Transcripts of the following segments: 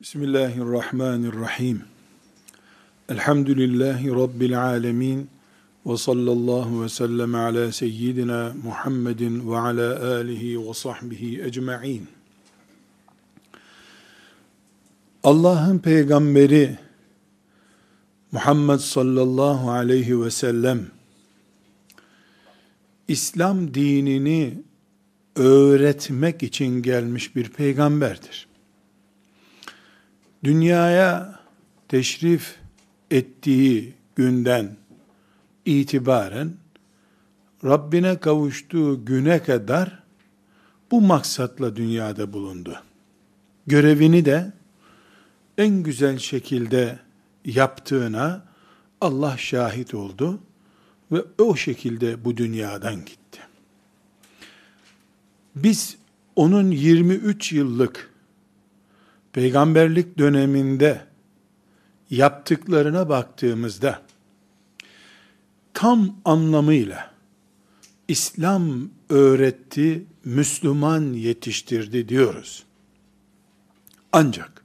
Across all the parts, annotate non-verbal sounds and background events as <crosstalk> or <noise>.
Bismillahirrahmanirrahim. Elhamdülillahi Rabbil alemin. Ve sallallahu ve sellem ala seyyidina Muhammedin ve ala alihi ve sahbihi ecma'in. Allah'ın peygamberi Muhammed sallallahu aleyhi ve sellem İslam dinini öğretmek için gelmiş bir peygamberdir dünyaya teşrif ettiği günden itibaren Rabbine kavuştuğu güne kadar bu maksatla dünyada bulundu. Görevini de en güzel şekilde yaptığına Allah şahit oldu ve o şekilde bu dünyadan gitti. Biz onun 23 yıllık peygamberlik döneminde yaptıklarına baktığımızda tam anlamıyla İslam öğretti, Müslüman yetiştirdi diyoruz. Ancak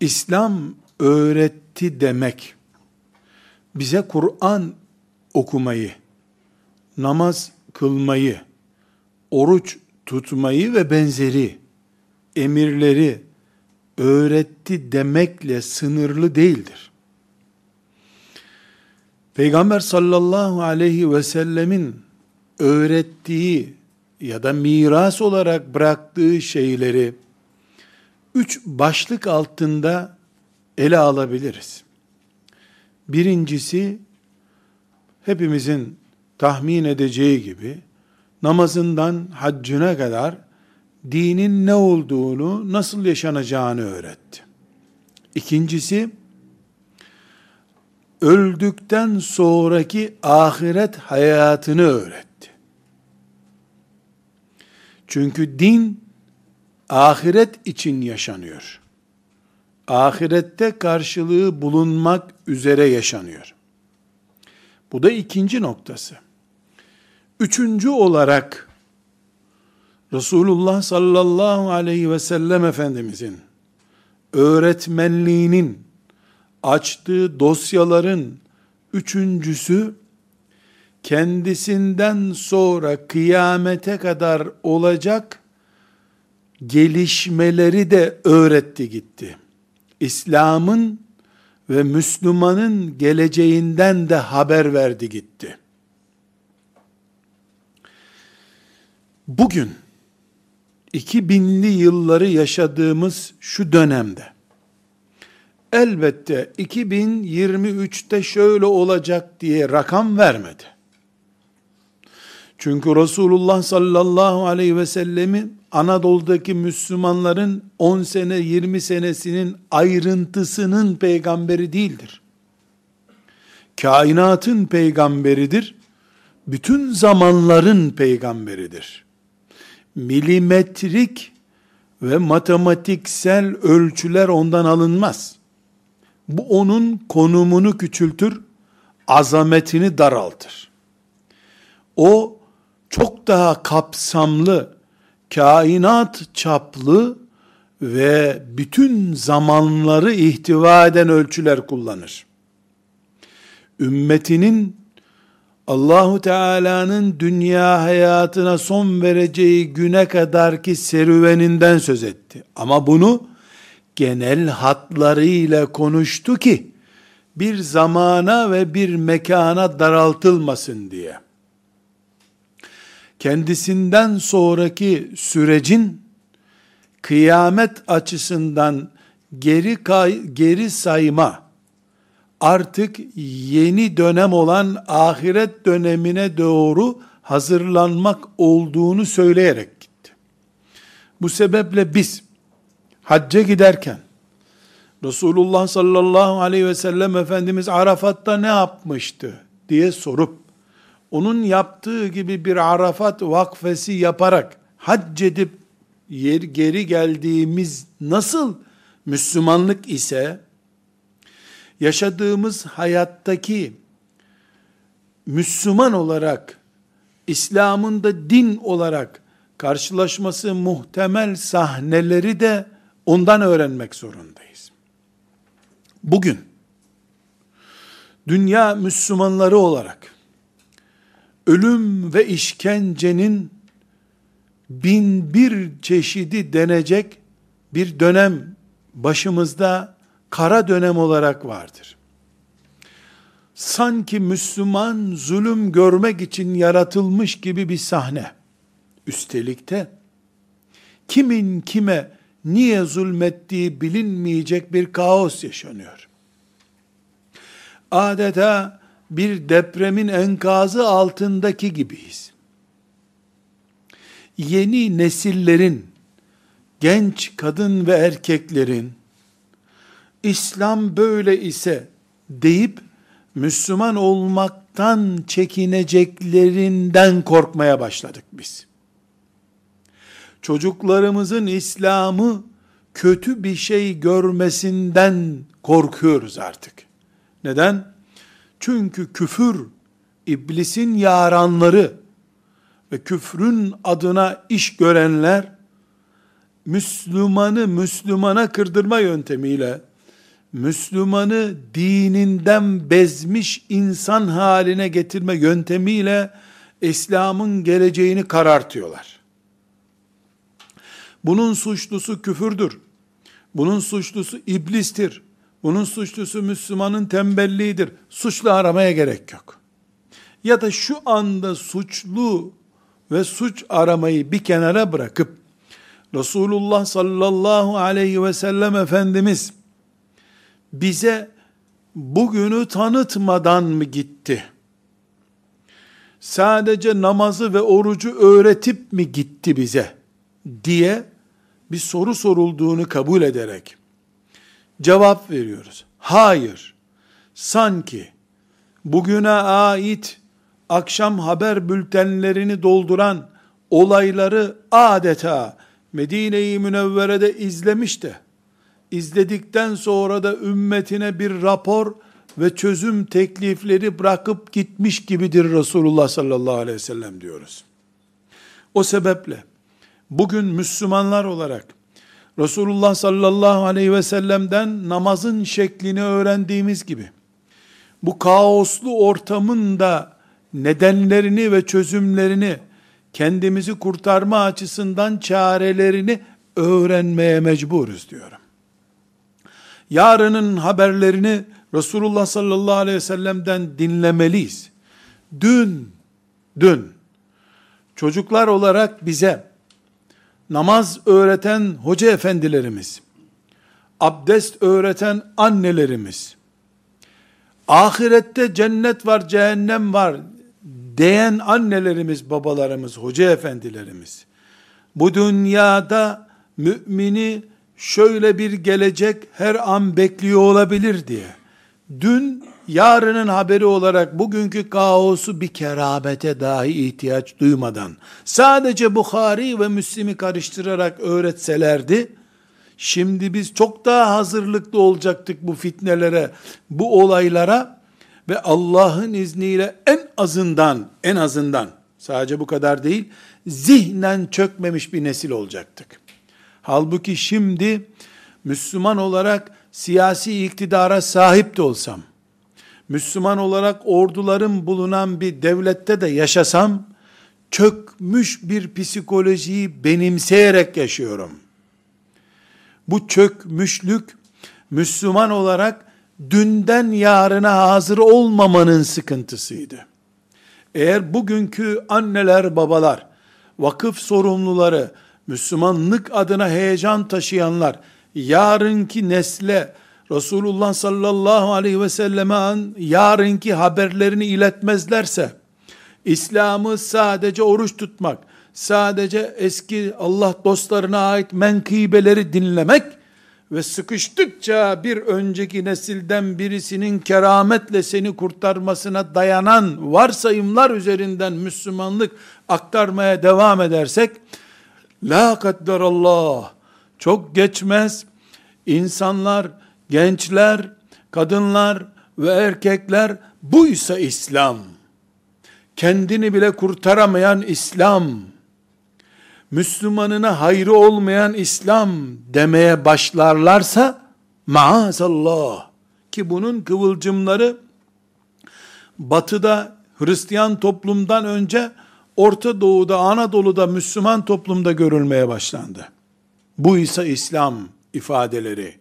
İslam öğretti demek bize Kur'an okumayı, namaz kılmayı, oruç tutmayı ve benzeri emirleri öğretti demekle sınırlı değildir. Peygamber sallallahu aleyhi ve sellemin öğrettiği ya da miras olarak bıraktığı şeyleri üç başlık altında ele alabiliriz. Birincisi hepimizin tahmin edeceği gibi namazından haccına kadar dinin ne olduğunu, nasıl yaşanacağını öğretti. İkincisi, öldükten sonraki ahiret hayatını öğretti. Çünkü din ahiret için yaşanıyor. Ahirette karşılığı bulunmak üzere yaşanıyor. Bu da ikinci noktası. Üçüncü olarak Resulullah sallallahu aleyhi ve sellem Efendimizin öğretmenliğinin açtığı dosyaların üçüncüsü kendisinden sonra kıyamete kadar olacak gelişmeleri de öğretti gitti. İslam'ın ve Müslümanın geleceğinden de haber verdi gitti. Bugün 2000'li yılları yaşadığımız şu dönemde elbette 2023'te şöyle olacak diye rakam vermedi. Çünkü Resulullah sallallahu aleyhi ve sellemi Anadolu'daki Müslümanların 10 sene 20 senesinin ayrıntısının peygamberi değildir. Kainatın peygamberidir. Bütün zamanların peygamberidir milimetrik ve matematiksel ölçüler ondan alınmaz. Bu onun konumunu küçültür, azametini daraltır. O çok daha kapsamlı, kainat çaplı ve bütün zamanları ihtiva eden ölçüler kullanır. Ümmetinin Allahu Teala'nın dünya hayatına son vereceği güne kadarki serüveninden söz etti. Ama bunu genel hatlarıyla konuştu ki bir zamana ve bir mekana daraltılmasın diye. Kendisinden sonraki sürecin kıyamet açısından geri kay, geri sayma artık yeni dönem olan ahiret dönemine doğru hazırlanmak olduğunu söyleyerek gitti. Bu sebeple biz hacca giderken Resulullah sallallahu aleyhi ve sellem Efendimiz Arafat'ta ne yapmıştı diye sorup onun yaptığı gibi bir Arafat vakfesi yaparak hac edip yer geri geldiğimiz nasıl Müslümanlık ise yaşadığımız hayattaki Müslüman olarak, İslam'ın da din olarak karşılaşması muhtemel sahneleri de ondan öğrenmek zorundayız. Bugün dünya Müslümanları olarak ölüm ve işkencenin bin bir çeşidi denecek bir dönem başımızda kara dönem olarak vardır. Sanki Müslüman zulüm görmek için yaratılmış gibi bir sahne. Üstelik de kimin kime niye zulmettiği bilinmeyecek bir kaos yaşanıyor. Adeta bir depremin enkazı altındaki gibiyiz. Yeni nesillerin, genç kadın ve erkeklerin, İslam böyle ise deyip Müslüman olmaktan çekineceklerinden korkmaya başladık biz. Çocuklarımızın İslam'ı kötü bir şey görmesinden korkuyoruz artık. Neden? Çünkü küfür, iblisin yaranları ve küfrün adına iş görenler, Müslümanı Müslümana kırdırma yöntemiyle, Müslümanı dininden bezmiş insan haline getirme yöntemiyle, İslam'ın geleceğini karartıyorlar. Bunun suçlusu küfürdür. Bunun suçlusu iblistir. Bunun suçlusu Müslümanın tembelliğidir. Suçlu aramaya gerek yok. Ya da şu anda suçlu ve suç aramayı bir kenara bırakıp Resulullah sallallahu aleyhi ve sellem Efendimiz bize bugünü tanıtmadan mı gitti? Sadece namazı ve orucu öğretip mi gitti bize? diye bir soru sorulduğunu kabul ederek cevap veriyoruz. Hayır. Sanki bugüne ait akşam haber bültenlerini dolduran olayları adeta Medine-i Münevvere'de izlemiş de izledikten sonra da ümmetine bir rapor ve çözüm teklifleri bırakıp gitmiş gibidir Resulullah sallallahu aleyhi ve sellem diyoruz. O sebeple bugün Müslümanlar olarak Resulullah sallallahu aleyhi ve sellem'den namazın şeklini öğrendiğimiz gibi bu kaoslu ortamın da nedenlerini ve çözümlerini kendimizi kurtarma açısından çarelerini öğrenmeye mecburuz diyorum. Yarının haberlerini Resulullah sallallahu aleyhi ve sellem'den dinlemeliyiz. Dün, dün çocuklar olarak bize namaz öğreten hoca efendilerimiz, abdest öğreten annelerimiz, ahirette cennet var, cehennem var diyen annelerimiz, babalarımız, hoca efendilerimiz, bu dünyada mümini şöyle bir gelecek her an bekliyor olabilir diye, dün yarının haberi olarak bugünkü kaosu bir keramete dahi ihtiyaç duymadan, sadece Bukhari ve Müslim'i karıştırarak öğretselerdi, şimdi biz çok daha hazırlıklı olacaktık bu fitnelere, bu olaylara ve Allah'ın izniyle en azından, en azından, sadece bu kadar değil, zihnen çökmemiş bir nesil olacaktık. Halbuki şimdi Müslüman olarak siyasi iktidara sahip de olsam, Müslüman olarak orduların bulunan bir devlette de yaşasam, çökmüş bir psikolojiyi benimseyerek yaşıyorum. Bu çökmüşlük, Müslüman olarak dünden yarına hazır olmamanın sıkıntısıydı. Eğer bugünkü anneler, babalar, vakıf sorumluları, Müslümanlık adına heyecan taşıyanlar, yarınki nesle Resulullah sallallahu aleyhi ve selleme yarınki haberlerini iletmezlerse, İslam'ı sadece oruç tutmak, sadece eski Allah dostlarına ait menkıbeleri dinlemek ve sıkıştıkça bir önceki nesilden birisinin kerametle seni kurtarmasına dayanan varsayımlar üzerinden Müslümanlık aktarmaya devam edersek, la kadderallah, çok geçmez, insanlar, gençler, kadınlar ve erkekler buysa İslam. Kendini bile kurtaramayan İslam. Müslümanına hayrı olmayan İslam demeye başlarlarsa maazallah. Ki bunun kıvılcımları batıda Hristiyan toplumdan önce Orta Doğu'da, Anadolu'da Müslüman toplumda görülmeye başlandı. Bu ise İslam ifadeleri.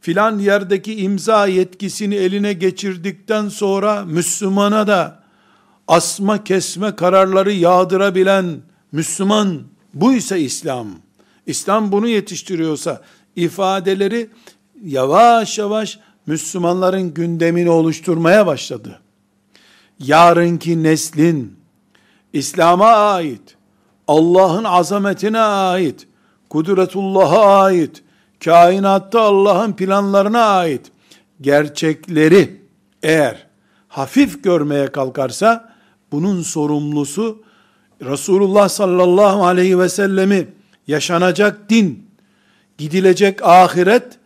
Filan yerdeki imza yetkisini eline geçirdikten sonra Müslümana da asma kesme kararları yağdırabilen Müslüman bu ise İslam. İslam bunu yetiştiriyorsa ifadeleri yavaş yavaş Müslümanların gündemini oluşturmaya başladı. Yarınki neslin İslam'a ait, Allah'ın azametine ait, kudretullah'a ait, kainatta Allah'ın planlarına ait gerçekleri eğer hafif görmeye kalkarsa bunun sorumlusu Resulullah sallallahu aleyhi ve sellemi yaşanacak din, gidilecek ahiret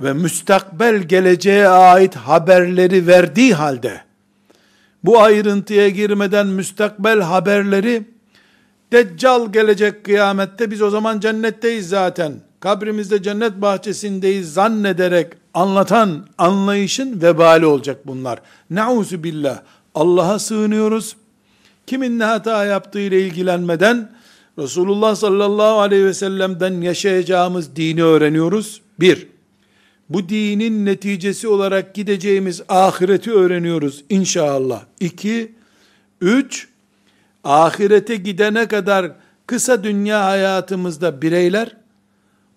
ve müstakbel geleceğe ait haberleri verdiği halde bu ayrıntıya girmeden müstakbel haberleri Deccal gelecek kıyamette biz o zaman cennetteyiz zaten. Kabrimizde cennet bahçesindeyiz zannederek anlatan anlayışın vebali olacak bunlar. Nauzu billah. Allah'a sığınıyoruz. Kimin ne hata yaptığı ile ilgilenmeden Resulullah sallallahu aleyhi ve sellem'den yaşayacağımız dini öğreniyoruz. Bir, bu dinin neticesi olarak gideceğimiz ahireti öğreniyoruz inşallah. İki, üç, ahirete gidene kadar kısa dünya hayatımızda bireyler,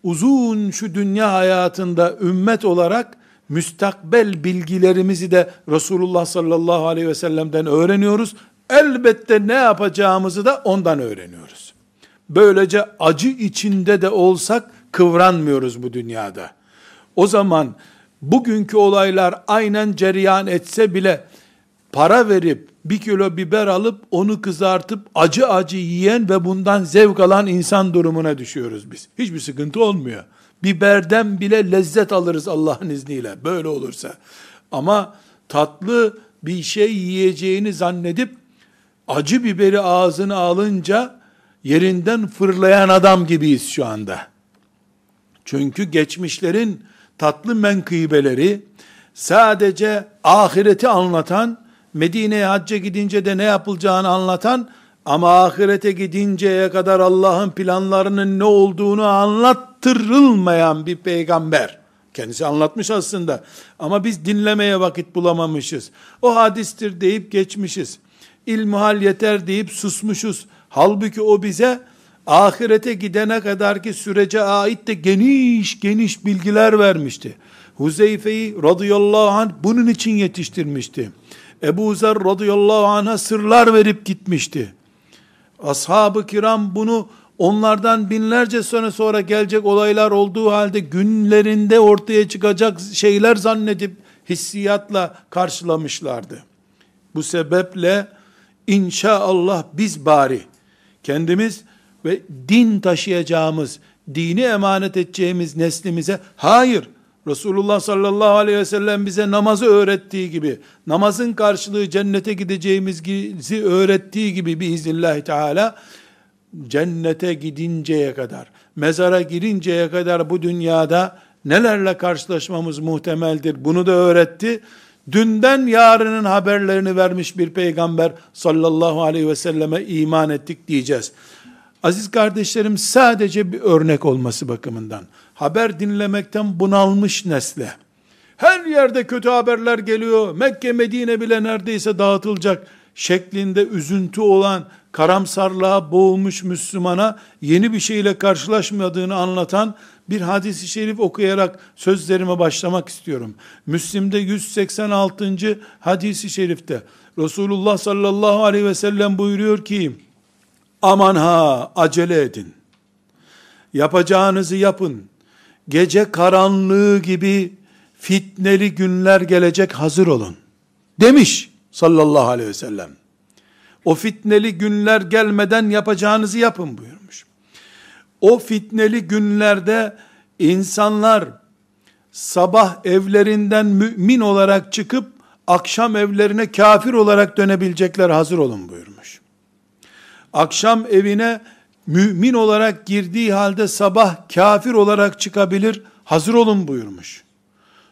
uzun şu dünya hayatında ümmet olarak müstakbel bilgilerimizi de Resulullah sallallahu aleyhi ve sellem'den öğreniyoruz. Elbette ne yapacağımızı da ondan öğreniyoruz. Böylece acı içinde de olsak kıvranmıyoruz bu dünyada. O zaman bugünkü olaylar aynen cereyan etse bile para verip bir kilo biber alıp onu kızartıp acı acı yiyen ve bundan zevk alan insan durumuna düşüyoruz biz. Hiçbir sıkıntı olmuyor. Biberden bile lezzet alırız Allah'ın izniyle böyle olursa. Ama tatlı bir şey yiyeceğini zannedip acı biberi ağzına alınca yerinden fırlayan adam gibiyiz şu anda. Çünkü geçmişlerin tatlı menkıbeleri sadece ahireti anlatan, Medine'ye hacca gidince de ne yapılacağını anlatan ama ahirete gidinceye kadar Allah'ın planlarının ne olduğunu anlattırılmayan bir peygamber. Kendisi anlatmış aslında. Ama biz dinlemeye vakit bulamamışız. O hadistir deyip geçmişiz. İlmuhal yeter deyip susmuşuz. Halbuki o bize ahirete gidene kadar ki sürece ait de geniş geniş bilgiler vermişti. Huzeyfe'yi radıyallahu anh bunun için yetiştirmişti. Ebu Zer radıyallahu anh'a sırlar verip gitmişti. Ashab-ı kiram bunu onlardan binlerce sene sonra gelecek olaylar olduğu halde günlerinde ortaya çıkacak şeyler zannedip hissiyatla karşılamışlardı. Bu sebeple inşallah biz bari kendimiz ve din taşıyacağımız, dini emanet edeceğimiz neslimize hayır Resulullah sallallahu aleyhi ve sellem bize namazı öğrettiği gibi, namazın karşılığı cennete gideceğimizi öğrettiği gibi biiznillahü teala, cennete gidinceye kadar, mezara girinceye kadar bu dünyada nelerle karşılaşmamız muhtemeldir. Bunu da öğretti. Dünden yarının haberlerini vermiş bir peygamber sallallahu aleyhi ve selleme iman ettik diyeceğiz. Aziz kardeşlerim sadece bir örnek olması bakımından haber dinlemekten bunalmış nesle. Her yerde kötü haberler geliyor. Mekke, Medine bile neredeyse dağıtılacak şeklinde üzüntü olan karamsarlığa boğulmuş Müslümana yeni bir şeyle karşılaşmadığını anlatan bir hadisi şerif okuyarak sözlerime başlamak istiyorum. Müslim'de 186. hadisi şerifte Resulullah sallallahu aleyhi ve sellem buyuruyor ki aman ha acele edin. Yapacağınızı yapın gece karanlığı gibi fitneli günler gelecek hazır olun. Demiş sallallahu aleyhi ve sellem. O fitneli günler gelmeden yapacağınızı yapın buyurmuş. O fitneli günlerde insanlar sabah evlerinden mümin olarak çıkıp akşam evlerine kafir olarak dönebilecekler hazır olun buyurmuş. Akşam evine mümin olarak girdiği halde sabah kafir olarak çıkabilir, hazır olun buyurmuş.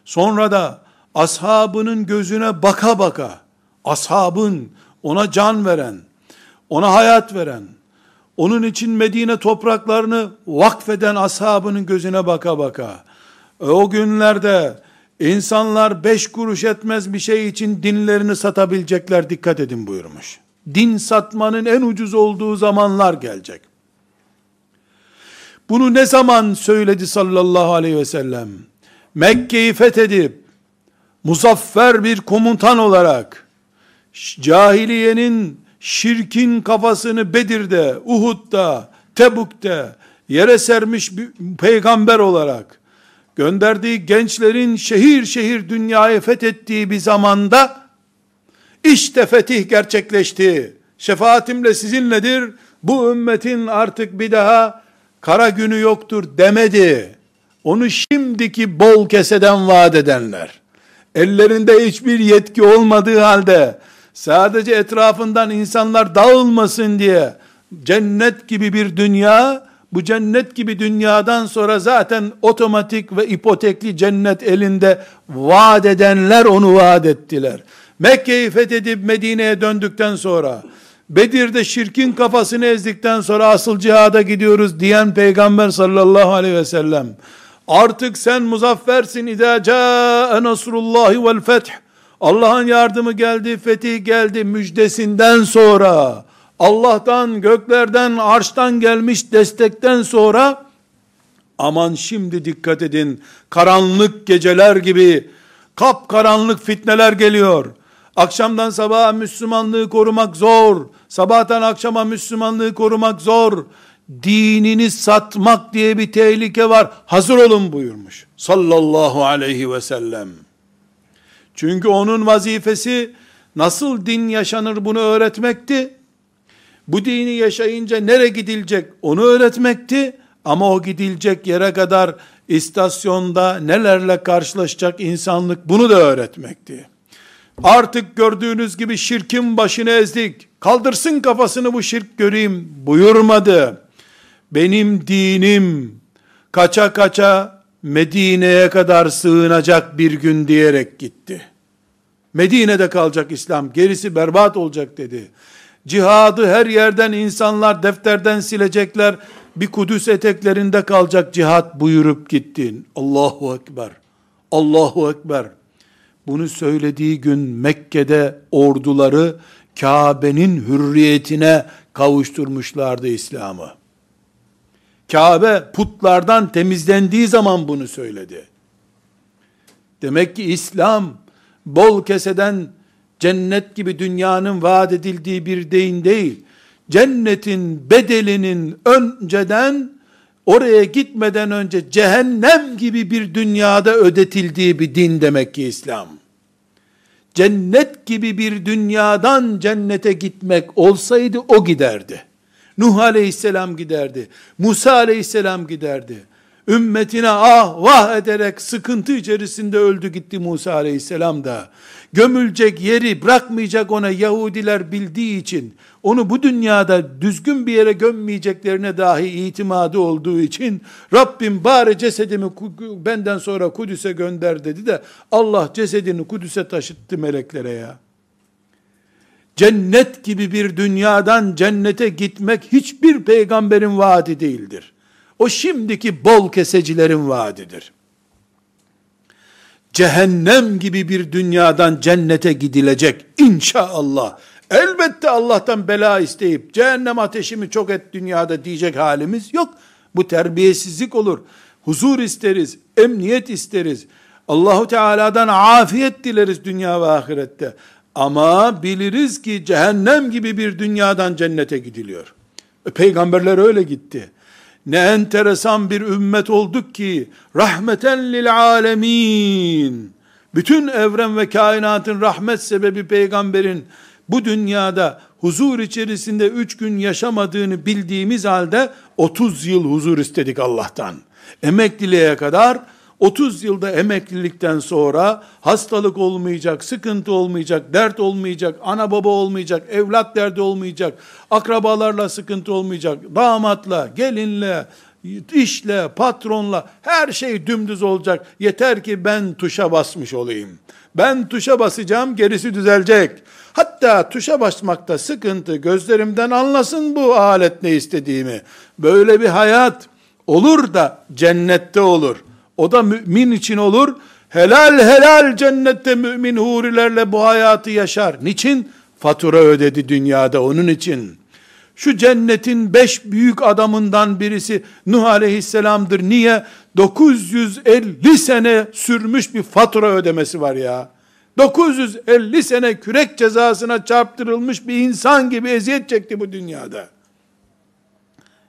Sonra da ashabının gözüne baka baka, ashabın ona can veren, ona hayat veren, onun için Medine topraklarını vakfeden ashabının gözüne baka baka, e, o günlerde insanlar beş kuruş etmez bir şey için dinlerini satabilecekler dikkat edin buyurmuş. Din satmanın en ucuz olduğu zamanlar gelecek. Bunu ne zaman söyledi sallallahu aleyhi ve sellem? Mekke'yi fethedip muzaffer bir komutan olarak cahiliyenin şirkin kafasını Bedir'de, Uhud'da, Tebuk'te yere sermiş bir peygamber olarak gönderdiği gençlerin şehir şehir dünyayı fethettiği bir zamanda işte fetih gerçekleşti. Şefaatimle sizinledir. Bu ümmetin artık bir daha kara günü yoktur demedi. Onu şimdiki bol keseden vaat edenler. Ellerinde hiçbir yetki olmadığı halde sadece etrafından insanlar dağılmasın diye cennet gibi bir dünya bu cennet gibi dünyadan sonra zaten otomatik ve ipotekli cennet elinde vaat edenler onu vaat ettiler. Mekke'yi fethedip Medine'ye döndükten sonra Bedir'de şirkin kafasını ezdikten sonra asıl cihada gidiyoruz diyen peygamber sallallahu aleyhi ve sellem artık sen muzaffersin idâ câe nasrullahi vel feth Allah'ın yardımı geldi, fetih geldi müjdesinden sonra Allah'tan, göklerden, arştan gelmiş destekten sonra aman şimdi dikkat edin karanlık geceler gibi kap karanlık fitneler geliyor. Akşamdan sabaha Müslümanlığı korumak zor. Sabahtan akşama Müslümanlığı korumak zor. Dinini satmak diye bir tehlike var. Hazır olun buyurmuş. Sallallahu aleyhi ve sellem. Çünkü onun vazifesi nasıl din yaşanır bunu öğretmekti. Bu dini yaşayınca nereye gidilecek onu öğretmekti. Ama o gidilecek yere kadar istasyonda nelerle karşılaşacak insanlık bunu da öğretmekti. Artık gördüğünüz gibi şirkin başını ezdik. Kaldırsın kafasını bu şirk göreyim buyurmadı. Benim dinim kaça kaça Medine'ye kadar sığınacak bir gün diyerek gitti. Medine'de kalacak İslam, gerisi berbat olacak dedi. Cihadı her yerden insanlar defterden silecekler. Bir Kudüs eteklerinde kalacak cihat buyurup gittin. Allahu Ekber. Allahu Ekber. Bunu söylediği gün Mekke'de orduları Kabe'nin hürriyetine kavuşturmuşlardı İslam'ı. Kabe putlardan temizlendiği zaman bunu söyledi. Demek ki İslam bol keseden cennet gibi dünyanın vaat edildiği bir deyin değil. Cennetin bedelinin önceden oraya gitmeden önce cehennem gibi bir dünyada ödetildiği bir din demek ki İslam. Cennet gibi bir dünyadan cennete gitmek olsaydı o giderdi. Nuh aleyhisselam giderdi. Musa aleyhisselam giderdi. Ümmetine ah vah ederek sıkıntı içerisinde öldü gitti Musa aleyhisselam da. Gömülecek yeri bırakmayacak ona Yahudiler bildiği için, onu bu dünyada düzgün bir yere gömmeyeceklerine dahi itimadı olduğu için, Rabbim bari cesedimi benden sonra Kudüs'e gönder dedi de, Allah cesedini Kudüs'e taşıttı meleklere ya. Cennet gibi bir dünyadan cennete gitmek hiçbir peygamberin vaadi değildir. O şimdiki bol kesecilerin vaadidir. Cehennem gibi bir dünyadan cennete gidilecek inşallah. Elbette Allah'tan bela isteyip cehennem ateşimi çok et dünyada diyecek halimiz yok. Bu terbiyesizlik olur. Huzur isteriz, emniyet isteriz. Allahu Teala'dan afiyet dileriz dünya ve ahirette. Ama biliriz ki cehennem gibi bir dünyadan cennete gidiliyor. E, peygamberler öyle gitti. Ne enteresan bir ümmet olduk ki rahmeten lil alemin. Bütün evren ve kainatın rahmet sebebi peygamberin bu dünyada huzur içerisinde üç gün yaşamadığını bildiğimiz halde 30 yıl huzur istedik Allah'tan. Emekliliğe kadar 30 yılda emeklilikten sonra hastalık olmayacak, sıkıntı olmayacak, dert olmayacak, ana baba olmayacak, evlat derdi olmayacak, akrabalarla sıkıntı olmayacak, damatla, gelinle, işle, patronla her şey dümdüz olacak. Yeter ki ben tuşa basmış olayım. Ben tuşa basacağım, gerisi düzelecek. Hatta tuşa basmakta sıkıntı gözlerimden anlasın bu alet ne istediğimi. Böyle bir hayat olur da cennette olur. O da mümin için olur. Helal helal cennette mümin hurilerle bu hayatı yaşar. Niçin? Fatura ödedi dünyada onun için. Şu cennetin beş büyük adamından birisi Nuh aleyhisselamdır. Niye? 950 sene sürmüş bir fatura ödemesi var ya. 950 sene kürek cezasına çarptırılmış bir insan gibi eziyet çekti bu dünyada.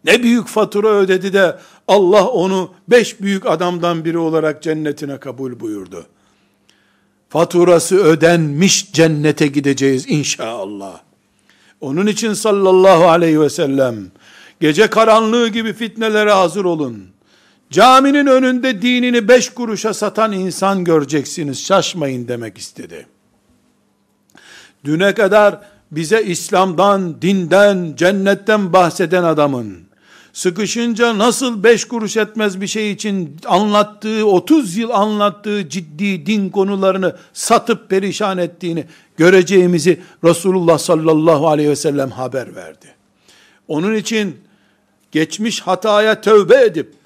Ne büyük fatura ödedi de Allah onu beş büyük adamdan biri olarak cennetine kabul buyurdu. Faturası ödenmiş cennete gideceğiz inşallah. Onun için sallallahu aleyhi ve sellem gece karanlığı gibi fitnelere hazır olun. Caminin önünde dinini beş kuruşa satan insan göreceksiniz. Şaşmayın demek istedi. Düne kadar bize İslam'dan, dinden, cennetten bahseden adamın, sıkışınca nasıl beş kuruş etmez bir şey için anlattığı, 30 yıl anlattığı ciddi din konularını satıp perişan ettiğini göreceğimizi Resulullah sallallahu aleyhi ve sellem haber verdi. Onun için geçmiş hataya tövbe edip,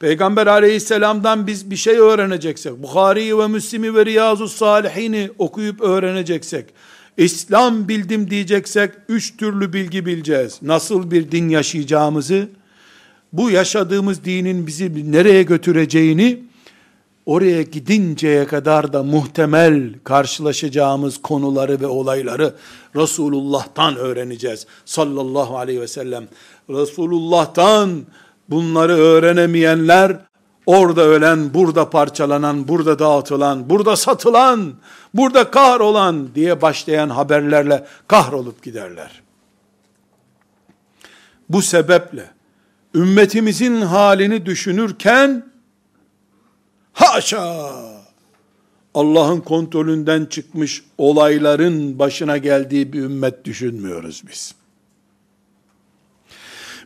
Peygamber aleyhisselamdan biz bir şey öğreneceksek, Bukhari'yi ve Müslim'i ve Riyazu Salihini okuyup öğreneceksek, İslam bildim diyeceksek, üç türlü bilgi bileceğiz. Nasıl bir din yaşayacağımızı, bu yaşadığımız dinin bizi nereye götüreceğini, oraya gidinceye kadar da muhtemel karşılaşacağımız konuları ve olayları Resulullah'tan öğreneceğiz. Sallallahu aleyhi ve sellem. Resulullah'tan bunları öğrenemeyenler orada ölen, burada parçalanan, burada dağıtılan, burada satılan, burada kahrolan diye başlayan haberlerle kahrolup giderler. Bu sebeple ümmetimizin halini düşünürken haşa Allah'ın kontrolünden çıkmış olayların başına geldiği bir ümmet düşünmüyoruz biz.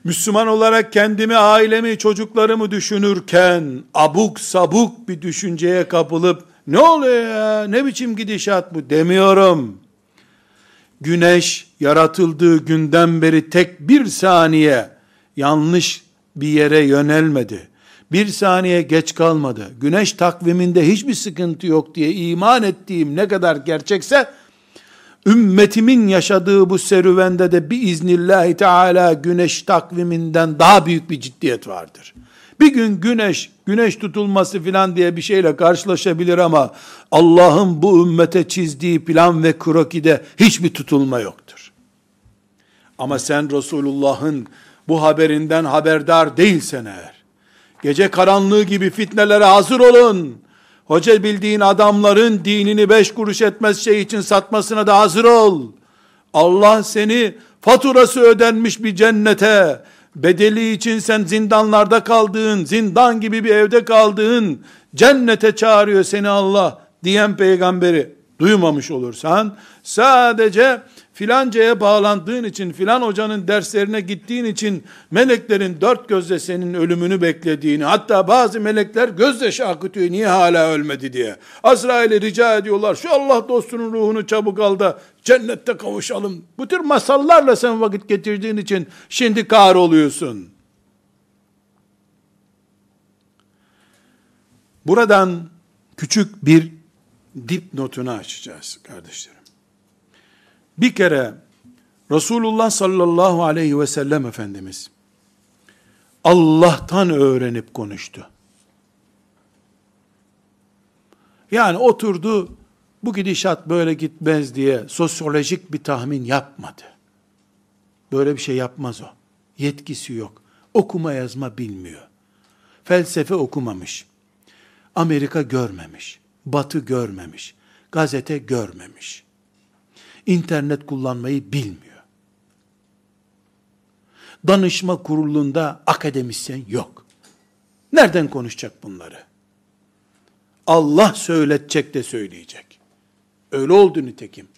Müslüman olarak kendimi, ailemi, çocuklarımı düşünürken abuk sabuk bir düşünceye kapılıp ne oluyor ya ne biçim gidişat bu demiyorum. Güneş yaratıldığı günden beri tek bir saniye yanlış bir yere yönelmedi. Bir saniye geç kalmadı. Güneş takviminde hiçbir sıkıntı yok diye iman ettiğim ne kadar gerçekse ümmetimin yaşadığı bu serüvende de bir iznillahü teala güneş takviminden daha büyük bir ciddiyet vardır. Bir gün güneş, güneş tutulması filan diye bir şeyle karşılaşabilir ama Allah'ın bu ümmete çizdiği plan ve krokide hiçbir tutulma yoktur. Ama sen Resulullah'ın bu haberinden haberdar değilsen eğer, gece karanlığı gibi fitnelere hazır olun, hoca bildiğin adamların dinini beş kuruş etmez şey için satmasına da hazır ol. Allah seni faturası ödenmiş bir cennete, bedeli için sen zindanlarda kaldığın, zindan gibi bir evde kaldığın, cennete çağırıyor seni Allah diyen peygamberi duymamış olursan, sadece filancaya bağlandığın için, filan hocanın derslerine gittiğin için meleklerin dört gözle senin ölümünü beklediğini, hatta bazı melekler gözyaşı akıtıyor niye hala ölmedi diye. Azrail'e rica ediyorlar şu Allah dostunun ruhunu çabuk al da cennette kavuşalım. Bu tür masallarla sen vakit getirdiğin için şimdi kahroluyorsun. Buradan küçük bir dipnotunu açacağız kardeşlerim. Bir kere Resulullah sallallahu aleyhi ve sellem Efendimiz Allah'tan öğrenip konuştu. Yani oturdu bu gidişat böyle gitmez diye sosyolojik bir tahmin yapmadı. Böyle bir şey yapmaz o. Yetkisi yok. Okuma yazma bilmiyor. Felsefe okumamış. Amerika görmemiş. Batı görmemiş. Gazete görmemiş internet kullanmayı bilmiyor. Danışma kurulunda akademisyen yok. Nereden konuşacak bunları? Allah söyletecek de söyleyecek. Öyle oldu nitekim.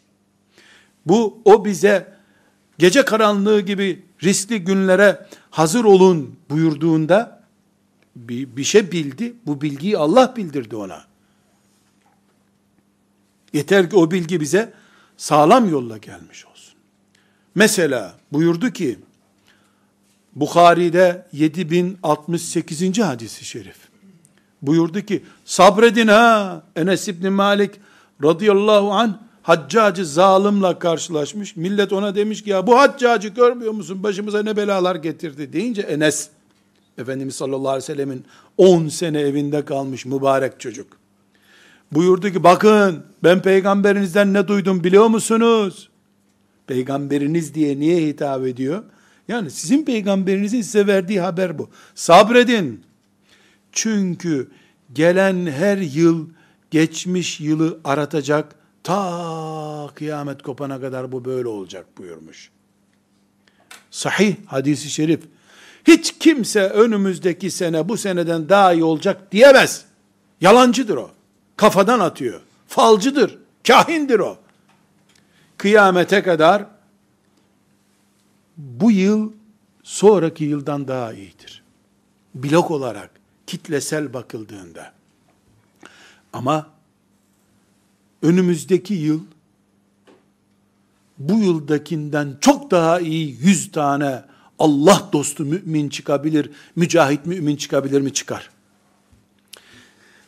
Bu o bize gece karanlığı gibi riskli günlere hazır olun buyurduğunda bir, bir şey bildi. Bu bilgiyi Allah bildirdi ona. Yeter ki o bilgi bize sağlam yolla gelmiş olsun. Mesela buyurdu ki Bukhari'de 7068. hadisi şerif. Buyurdu ki sabredin ha Enes İbni Malik radıyallahu anh haccacı zalimle karşılaşmış. Millet ona demiş ki ya bu haccacı görmüyor musun? Başımıza ne belalar getirdi deyince Enes Efendimiz sallallahu aleyhi ve sellemin 10 sene evinde kalmış mübarek çocuk. Buyurdu ki bakın ben peygamberinizden ne duydum biliyor musunuz? Peygamberiniz diye niye hitap ediyor? Yani sizin peygamberinizin size verdiği haber bu. Sabredin. Çünkü gelen her yıl geçmiş yılı aratacak ta kıyamet kopana kadar bu böyle olacak buyurmuş. Sahih hadisi şerif. Hiç kimse önümüzdeki sene bu seneden daha iyi olacak diyemez. Yalancıdır o. Kafadan atıyor. Falcıdır. Kahindir o. Kıyamete kadar bu yıl sonraki yıldan daha iyidir. Blok olarak, kitlesel bakıldığında. Ama önümüzdeki yıl bu yıldakinden çok daha iyi yüz tane Allah dostu mümin çıkabilir, mücahit mümin çıkabilir mi? Çıkar.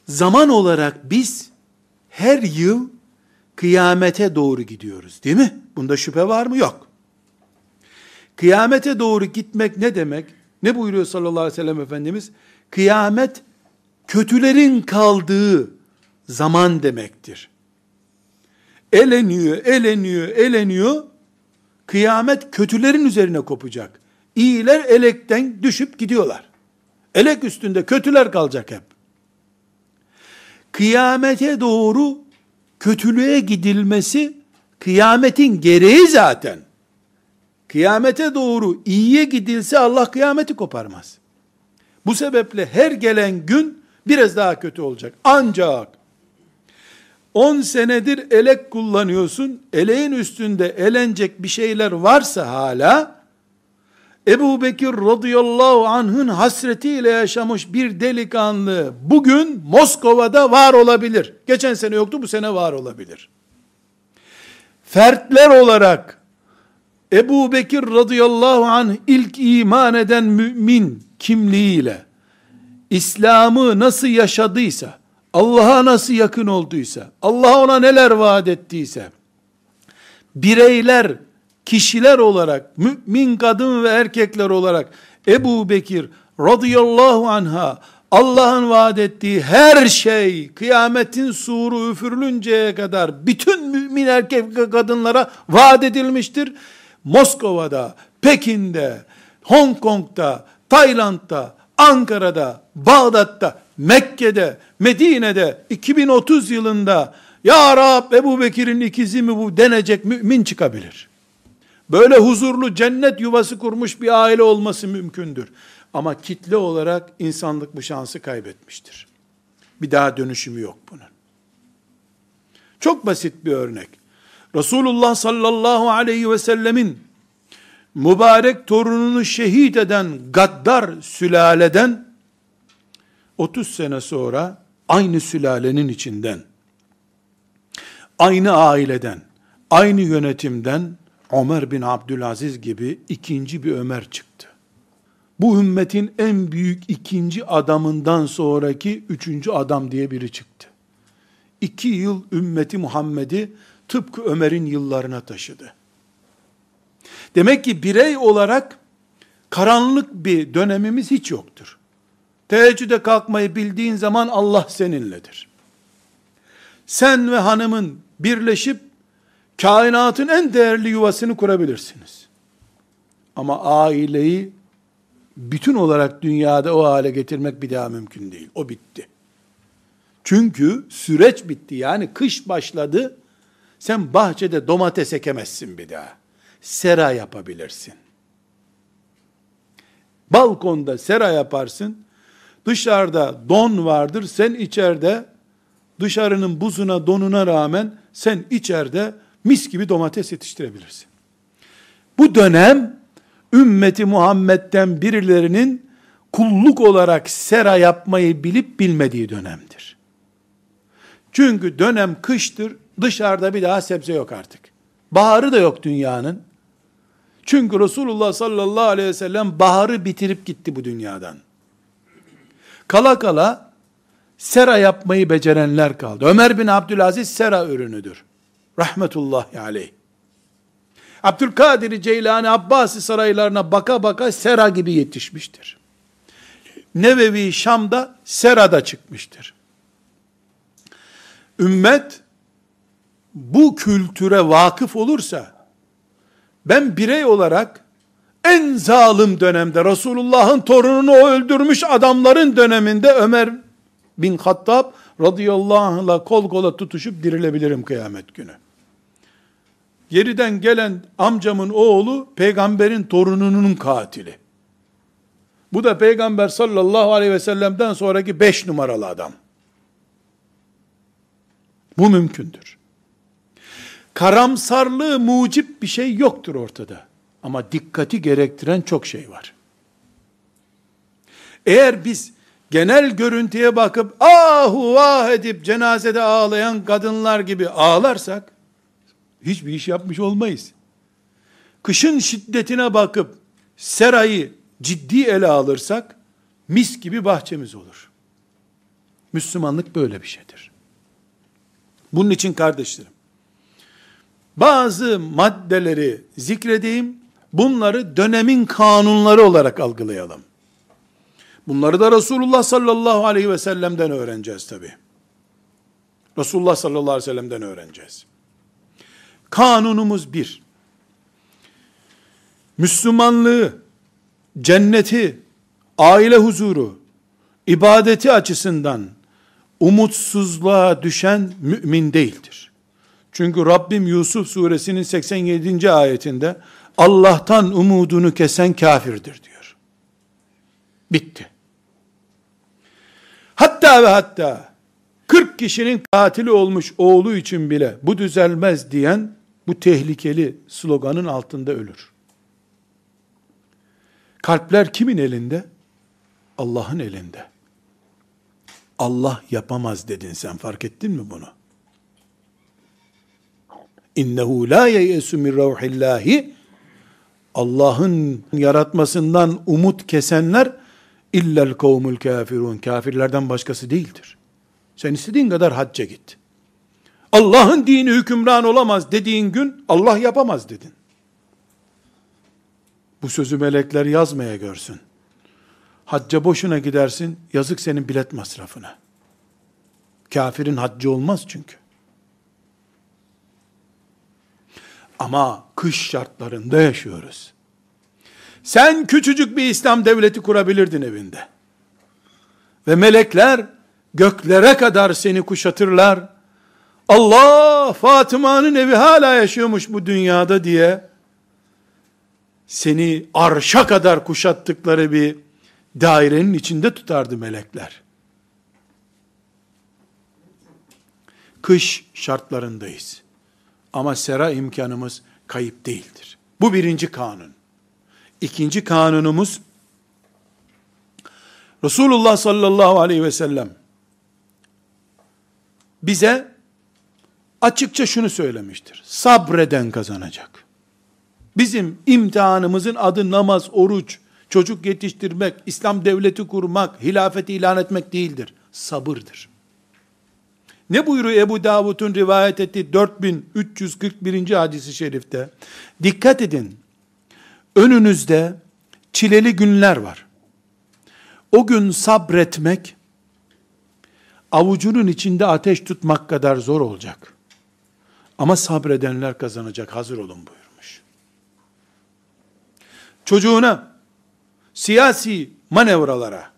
Zaman olarak biz her yıl kıyamete doğru gidiyoruz değil mi? Bunda şüphe var mı? Yok. Kıyamete doğru gitmek ne demek? Ne buyuruyor sallallahu aleyhi ve sellem Efendimiz? Kıyamet kötülerin kaldığı zaman demektir. Eleniyor, eleniyor, eleniyor. Kıyamet kötülerin üzerine kopacak. İyiler elekten düşüp gidiyorlar. Elek üstünde kötüler kalacak hep. Kıyamete doğru kötülüğe gidilmesi kıyametin gereği zaten. Kıyamete doğru iyiye gidilse Allah kıyameti koparmaz. Bu sebeple her gelen gün biraz daha kötü olacak. Ancak 10 senedir elek kullanıyorsun. Eleğin üstünde elenecek bir şeyler varsa hala Ebu Bekir radıyallahu anh'ın hasretiyle yaşamış bir delikanlı bugün Moskova'da var olabilir. Geçen sene yoktu bu sene var olabilir. Fertler olarak Ebu Bekir radıyallahu anh ilk iman eden mümin kimliğiyle İslam'ı nasıl yaşadıysa, Allah'a nasıl yakın olduysa, Allah ona neler vaat ettiyse, bireyler, kişiler olarak, mümin kadın ve erkekler olarak Ebu Bekir radıyallahu anha Allah'ın vaat ettiği her şey kıyametin suru üfürülünceye kadar bütün mümin erkek ve kadınlara vaat edilmiştir. Moskova'da, Pekin'de, Hong Kong'da, Tayland'da, Ankara'da, Bağdat'ta, Mekke'de, Medine'de 2030 yılında Ya Rab Ebu Bekir'in ikizi mi bu denecek mümin çıkabilir. Böyle huzurlu cennet yuvası kurmuş bir aile olması mümkündür. Ama kitle olarak insanlık bu şansı kaybetmiştir. Bir daha dönüşümü yok bunun. Çok basit bir örnek. Resulullah sallallahu aleyhi ve sellemin mübarek torununu şehit eden gaddar sülaleden 30 sene sonra aynı sülalenin içinden aynı aileden aynı yönetimden Ömer bin Abdülaziz gibi ikinci bir Ömer çıktı. Bu ümmetin en büyük ikinci adamından sonraki üçüncü adam diye biri çıktı. İki yıl ümmeti Muhammed'i tıpkı Ömer'in yıllarına taşıdı. Demek ki birey olarak karanlık bir dönemimiz hiç yoktur. Teheccüde kalkmayı bildiğin zaman Allah seninledir. Sen ve hanımın birleşip kainatın en değerli yuvasını kurabilirsiniz. Ama aileyi bütün olarak dünyada o hale getirmek bir daha mümkün değil. O bitti. Çünkü süreç bitti. Yani kış başladı. Sen bahçede domates ekemezsin bir daha. Sera yapabilirsin. Balkonda sera yaparsın. Dışarıda don vardır. Sen içeride dışarının buzuna donuna rağmen sen içeride mis gibi domates yetiştirebilirsin. Bu dönem ümmeti Muhammed'den birilerinin kulluk olarak sera yapmayı bilip bilmediği dönemdir. Çünkü dönem kıştır, dışarıda bir daha sebze yok artık. Baharı da yok dünyanın. Çünkü Resulullah sallallahu aleyhi ve sellem baharı bitirip gitti bu dünyadan. Kala kala sera yapmayı becerenler kaldı. Ömer bin Abdülaziz sera ürünüdür. Rahmetullahi aleyh. Abdülkadir Ceylani Abbasi saraylarına baka baka sera gibi yetişmiştir. Nevevi Şam'da serada çıkmıştır. Ümmet bu kültüre vakıf olursa ben birey olarak en zalim dönemde Resulullah'ın torununu öldürmüş adamların döneminde Ömer bin Hattab radıyallahu anh'la kol kola tutuşup dirilebilirim kıyamet günü. Geriden gelen amcamın oğlu peygamberin torununun katili. Bu da peygamber sallallahu aleyhi ve sellem'den sonraki beş numaralı adam. Bu mümkündür. Karamsarlığı mucip bir şey yoktur ortada. Ama dikkati gerektiren çok şey var. Eğer biz genel görüntüye bakıp ahu vah edip cenazede ağlayan kadınlar gibi ağlarsak hiçbir iş yapmış olmayız. Kışın şiddetine bakıp serayı ciddi ele alırsak mis gibi bahçemiz olur. Müslümanlık böyle bir şeydir. Bunun için kardeşlerim, bazı maddeleri zikredeyim, bunları dönemin kanunları olarak algılayalım. Bunları da Resulullah sallallahu aleyhi ve sellem'den öğreneceğiz tabi. Resulullah sallallahu aleyhi ve sellem'den öğreneceğiz. Kanunumuz bir. Müslümanlığı, cenneti, aile huzuru, ibadeti açısından umutsuzluğa düşen mümin değildir. Çünkü Rabbim Yusuf suresinin 87. ayetinde Allah'tan umudunu kesen kafirdir diyor. Bitti. Hatta ve hatta 40 kişinin katili olmuş oğlu için bile bu düzelmez diyen bu tehlikeli sloganın altında ölür. Kalpler kimin elinde? Allah'ın elinde. Allah yapamaz dedin sen fark ettin mi bunu? İnnehu la yeyesu min ruhillahi Allah'ın yaratmasından umut kesenler illel kavmul kafirun. Kafirlerden başkası değildir. Sen istediğin kadar hacca git. Allah'ın dini hükümran olamaz dediğin gün Allah yapamaz dedin. Bu sözü melekler yazmaya görsün. Hacca boşuna gidersin, yazık senin bilet masrafına. Kafirin haccı olmaz çünkü. Ama kış şartlarında yaşıyoruz. Sen küçücük bir İslam devleti kurabilirdin evinde. Ve melekler göklere kadar seni kuşatırlar. Allah Fatıma'nın evi hala yaşıyormuş bu dünyada diye seni arşa kadar kuşattıkları bir dairenin içinde tutardı melekler. Kış şartlarındayız. Ama sera imkanımız kayıp değildir. Bu birinci kanun. İkinci kanunumuz Resulullah sallallahu aleyhi ve sellem bize açıkça şunu söylemiştir. Sabreden kazanacak. Bizim imtihanımızın adı namaz, oruç, çocuk yetiştirmek, İslam devleti kurmak, hilafeti ilan etmek değildir. Sabırdır. Ne buyuruyor Ebu Davud'un rivayet ettiği 4341. hadisi şerifte? Dikkat edin. Önünüzde çileli günler var. O gün sabretmek, avucunun içinde ateş tutmak kadar zor olacak. Ama sabredenler kazanacak, hazır olun buyurmuş. Çocuğuna, siyasi manevralara,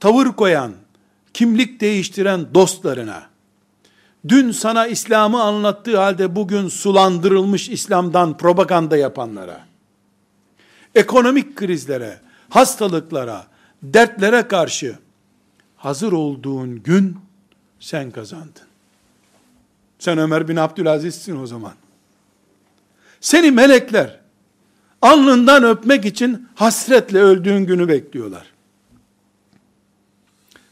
tavır koyan, kimlik değiştiren dostlarına, dün sana İslam'ı anlattığı halde bugün sulandırılmış İslam'dan propaganda yapanlara, ekonomik krizlere, hastalıklara, dertlere karşı hazır olduğun gün sen kazandın. Sen Ömer bin Abdülaziz'sin o zaman. Seni melekler alnından öpmek için hasretle öldüğün günü bekliyorlar.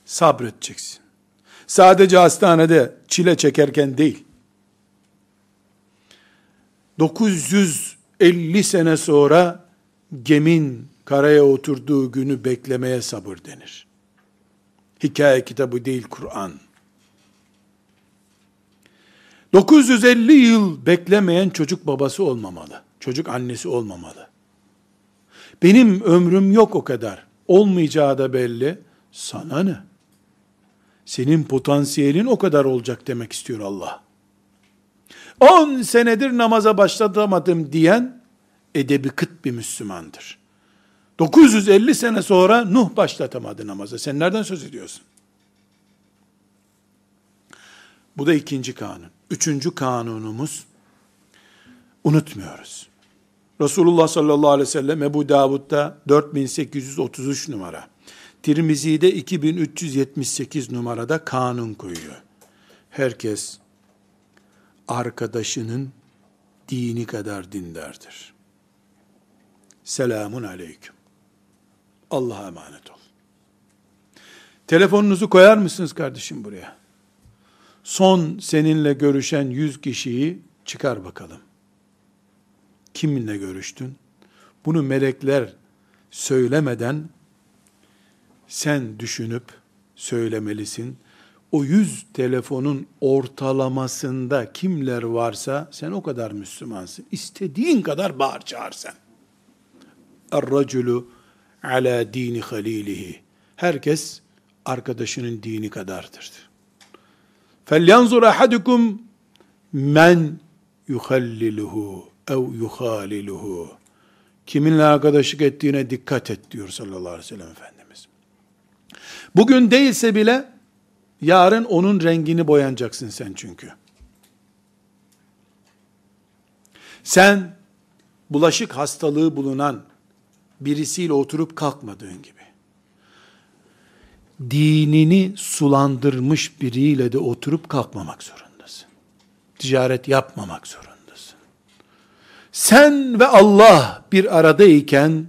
Sabredeceksin. Sadece hastanede çile çekerken değil. 950 sene sonra gemin karaya oturduğu günü beklemeye sabır denir. Hikaye kitabı değil Kur'an. 950 yıl beklemeyen çocuk babası olmamalı. Çocuk annesi olmamalı. Benim ömrüm yok o kadar. Olmayacağı da belli. Sana ne? Senin potansiyelin o kadar olacak demek istiyor Allah. 10 senedir namaza başlatamadım diyen edebi kıt bir Müslümandır. 950 sene sonra Nuh başlatamadı namaza. Sen nereden söz ediyorsun? Bu da ikinci kanun. Üçüncü kanunumuz, unutmuyoruz. Resulullah sallallahu aleyhi ve sellem Ebu Davud'da 4833 numara, Tirmizi'de 2378 numarada kanun koyuyor. Herkes arkadaşının dini kadar dindardır. Selamun aleyküm. Allah'a emanet ol. Telefonunuzu koyar mısınız kardeşim buraya? Son seninle görüşen yüz kişiyi çıkar bakalım. Kiminle görüştün? Bunu melekler söylemeden sen düşünüp söylemelisin. O yüz telefonun ortalamasında kimler varsa sen o kadar Müslümansın. İstediğin kadar bağır çağır sen. Er-raculu ala dini halilihi. Herkes arkadaşının dini kadardır. فَلْيَنْظُرْ اَحَدُكُمْ men yuhalliluhu ev yuhaliluhu. Kiminle arkadaşlık ettiğine dikkat et diyor sallallahu aleyhi ve sellem Efendimiz. Bugün değilse bile yarın onun rengini boyanacaksın sen çünkü. Sen bulaşık hastalığı bulunan birisiyle oturup kalkmadığın gibi dinini sulandırmış biriyle de oturup kalkmamak zorundasın. Ticaret yapmamak zorundasın. Sen ve Allah bir aradayken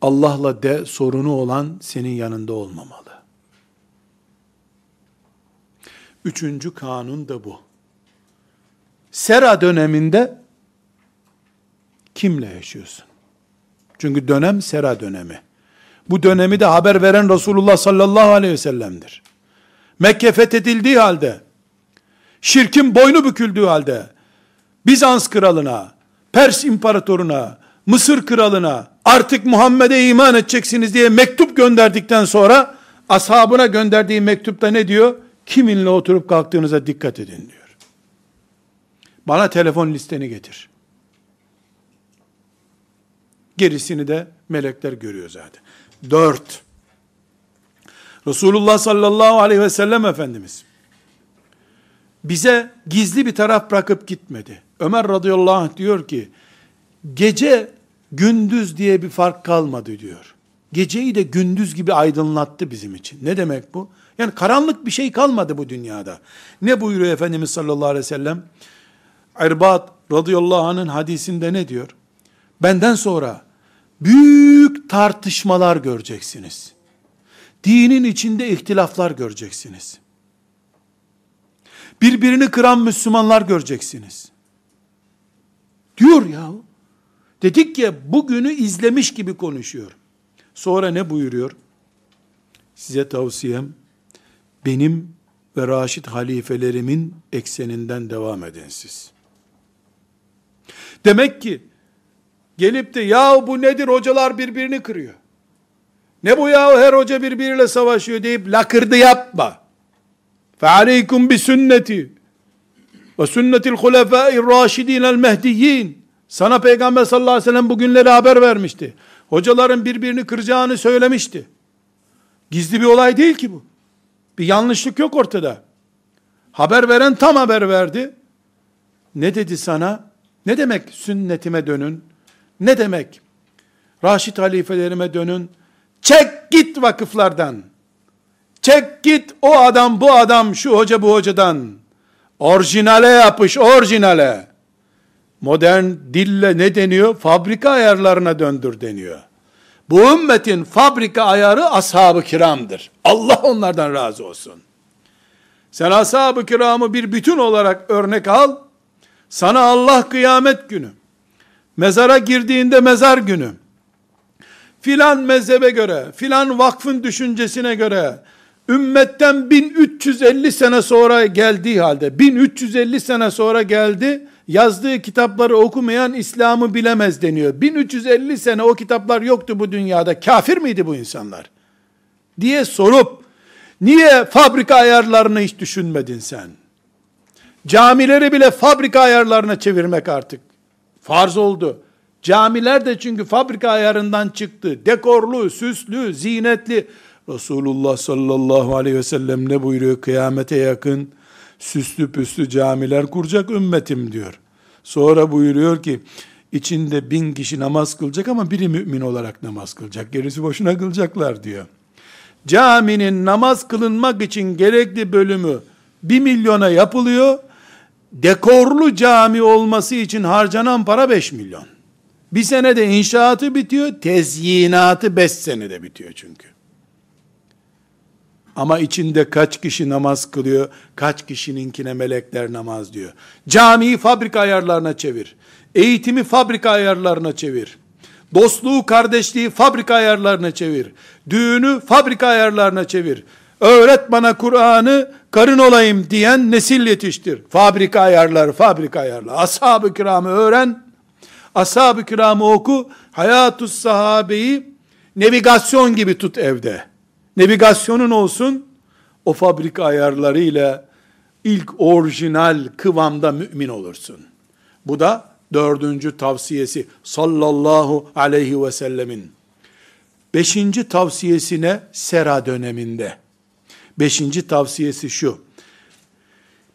Allah'la de sorunu olan senin yanında olmamalı. Üçüncü kanun da bu. Sera döneminde kimle yaşıyorsun? Çünkü dönem sera dönemi. Bu dönemi de haber veren Resulullah sallallahu aleyhi ve sellem'dir. Mekke fethedildiği halde, şirkin boynu büküldüğü halde, Bizans kralına, Pers imparatoruna, Mısır kralına artık Muhammed'e iman edeceksiniz diye mektup gönderdikten sonra ashabına gönderdiği mektupta ne diyor? Kiminle oturup kalktığınıza dikkat edin diyor. Bana telefon listeni getir. Gerisini de melekler görüyor zaten. Dört. Resulullah sallallahu aleyhi ve sellem Efendimiz bize gizli bir taraf bırakıp gitmedi. Ömer radıyallahu anh diyor ki, gece gündüz diye bir fark kalmadı diyor. Geceyi de gündüz gibi aydınlattı bizim için. Ne demek bu? Yani karanlık bir şey kalmadı bu dünyada. Ne buyuruyor Efendimiz sallallahu aleyhi ve sellem? İrbat radıyallahu anh'ın hadisinde ne diyor? Benden sonra büyük tartışmalar göreceksiniz. Dinin içinde ihtilaflar göreceksiniz. Birbirini kıran Müslümanlar göreceksiniz. Diyor ya. Dedik ki bugünü izlemiş gibi konuşuyor. Sonra ne buyuruyor? Size tavsiyem benim ve Raşid halifelerimin ekseninden devam edin siz. Demek ki gelip de ya bu nedir hocalar birbirini kırıyor. Ne bu ya her hoca birbiriyle savaşıyor deyip lakırdı yapma. فَعَلَيْكُمْ بِسُنَّتِ وَسُنَّةِ الْخُلَفَاءِ الرَّاشِد۪ينَ الْمَهْدِيِّينَ Sana Peygamber sallallahu aleyhi ve sellem bugünleri haber vermişti. Hocaların birbirini kıracağını söylemişti. Gizli bir olay değil ki bu. Bir yanlışlık yok ortada. Haber veren tam haber verdi. Ne dedi sana? Ne demek sünnetime dönün? Ne demek? Raşid halifelerime dönün. Çek git vakıflardan. Çek git o adam bu adam şu hoca bu hocadan. Orijinale yapış orijinale. Modern dille ne deniyor? Fabrika ayarlarına döndür deniyor. Bu ümmetin fabrika ayarı ashab-ı kiramdır. Allah onlardan razı olsun. Sen ashab-ı kiramı bir bütün olarak örnek al. Sana Allah kıyamet günü, mezara girdiğinde mezar günü, filan mezhebe göre, filan vakfın düşüncesine göre, ümmetten 1350 sene sonra geldiği halde, 1350 sene sonra geldi, yazdığı kitapları okumayan İslam'ı bilemez deniyor. 1350 sene o kitaplar yoktu bu dünyada. Kafir miydi bu insanlar? Diye sorup, niye fabrika ayarlarını hiç düşünmedin sen? Camileri bile fabrika ayarlarına çevirmek artık farz oldu. Camiler de çünkü fabrika ayarından çıktı. Dekorlu, süslü, zinetli. Resulullah sallallahu aleyhi ve sellem ne buyuruyor? Kıyamete yakın süslü püslü camiler kuracak ümmetim diyor. Sonra buyuruyor ki içinde bin kişi namaz kılacak ama biri mümin olarak namaz kılacak. Gerisi boşuna kılacaklar diyor. Caminin namaz kılınmak için gerekli bölümü bir milyona yapılıyor. Dekorlu cami olması için harcanan para 5 milyon. Bir senede inşaatı bitiyor, tezyinatı 5 senede bitiyor çünkü. Ama içinde kaç kişi namaz kılıyor, kaç kişininkine melekler namaz diyor. Camiyi fabrika ayarlarına çevir. Eğitimi fabrika ayarlarına çevir. Dostluğu, kardeşliği fabrika ayarlarına çevir. Düğünü fabrika ayarlarına çevir. Öğret bana Kur'an'ı, karın olayım diyen nesil yetiştir. Fabrika ayarları, fabrika ayarları. Ashab-ı kiramı öğren. Ashab-ı kiramı oku. Hayatus sahabeyi navigasyon gibi tut evde. Navigasyonun olsun. O fabrika ayarlarıyla ilk orijinal kıvamda mümin olursun. Bu da dördüncü tavsiyesi sallallahu aleyhi ve sellemin. Beşinci tavsiyesine sera döneminde. Beşinci tavsiyesi şu.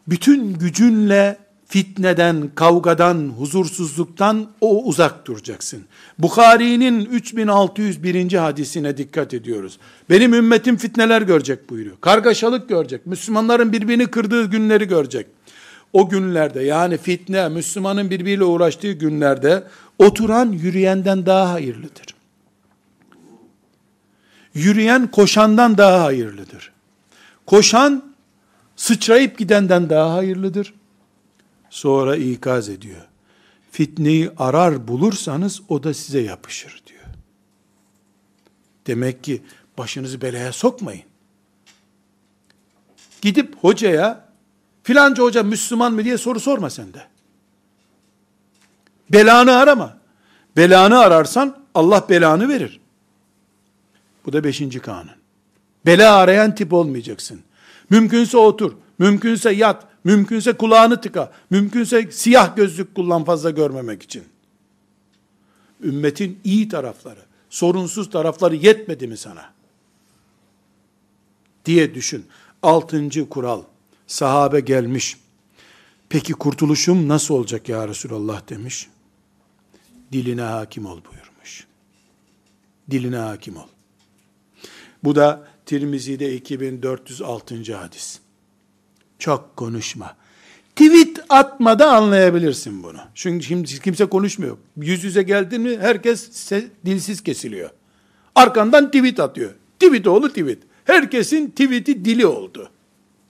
Bütün gücünle fitneden, kavgadan, huzursuzluktan o uzak duracaksın. Bukhari'nin 3601. hadisine dikkat ediyoruz. Benim ümmetim fitneler görecek buyuruyor. Kargaşalık görecek. Müslümanların birbirini kırdığı günleri görecek. O günlerde yani fitne, Müslümanın birbiriyle uğraştığı günlerde oturan yürüyenden daha hayırlıdır. Yürüyen koşandan daha hayırlıdır. Koşan sıçrayıp gidenden daha hayırlıdır. Sonra ikaz ediyor. Fitneyi arar bulursanız o da size yapışır diyor. Demek ki başınızı belaya sokmayın. Gidip hocaya filanca hoca Müslüman mı diye soru sorma sen de. Belanı arama. Belanı ararsan Allah belanı verir. Bu da beşinci kanun. Bela arayan tip olmayacaksın. Mümkünse otur, mümkünse yat, mümkünse kulağını tıka, mümkünse siyah gözlük kullan fazla görmemek için. Ümmetin iyi tarafları, sorunsuz tarafları yetmedi mi sana? Diye düşün. Altıncı kural. Sahabe gelmiş. Peki kurtuluşum nasıl olacak ya Resulallah demiş. Diline hakim ol buyurmuş. Diline hakim ol. Bu da Tirmizi'de 2406. hadis. Çok konuşma. Tweet atmada anlayabilirsin bunu. Çünkü şimdi kimse konuşmuyor. Yüz yüze geldin mi herkes dilsiz kesiliyor. Arkandan tweet atıyor. Tweet oğlu tweet. Herkesin tweet'i dili oldu.